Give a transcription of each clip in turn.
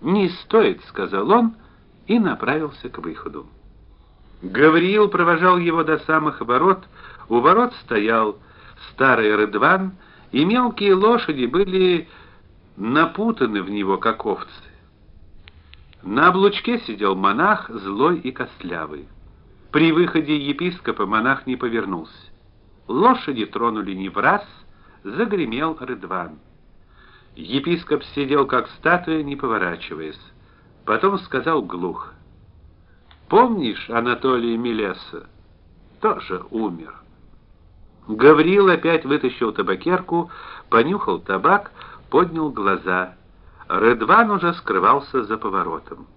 "Не стоит", сказал он и направился к выходу. Гавриил провожал его до самых ворот. У ворот стоял старый Рыдван, и мелкие лошади были напутаны в него как овцы. На облучке сидел монах, злой и костлявый. При выходе епископа монах не повернулся. Лошади тронули не в раз, загремел Рыдван. Епископ сидел как статуя, не поворачиваясь. Потом сказал глухо: "Помнишь Анатолия Милеса? Тоже умер". Гаврил опять вытащил табакерку, понюхал табак, поднял глаза. Редван уже скрывался за поворотом.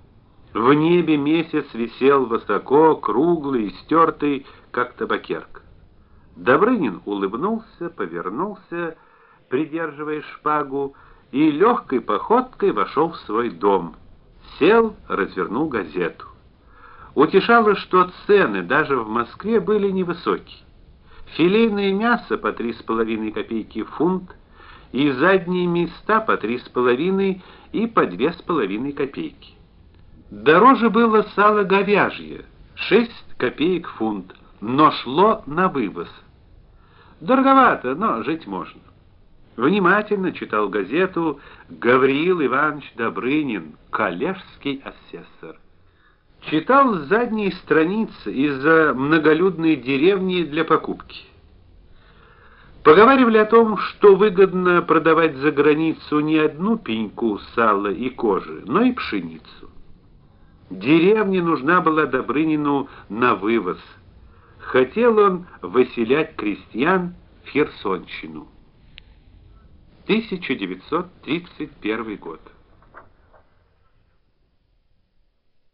В небе месяц висел высоко, круглый, стертый, как табакерка. Добрынин улыбнулся, повернулся, придерживая шпагу, и легкой походкой вошел в свой дом. Сел, развернул газету. Утешало, что цены даже в Москве были невысокие. Филейное мясо по три с половиной копейки фунт, и задние места по три с половиной и по две с половиной копейки. Дороже было сало говяжье, шесть копеек фунт, но шло на вывоз. Дороговато, но жить можно. Внимательно читал газету Гавриил Иванович Добрынин, коллежский асессор. Читал с задней страницы из-за многолюдной деревни для покупки. Поговаривали о том, что выгодно продавать за границу не одну пеньку сала и кожи, но и пшеницу. Деревне нужна была Добрынину на вывоз. Хотел он выселять крестьян в Херсонщину. 1931 год.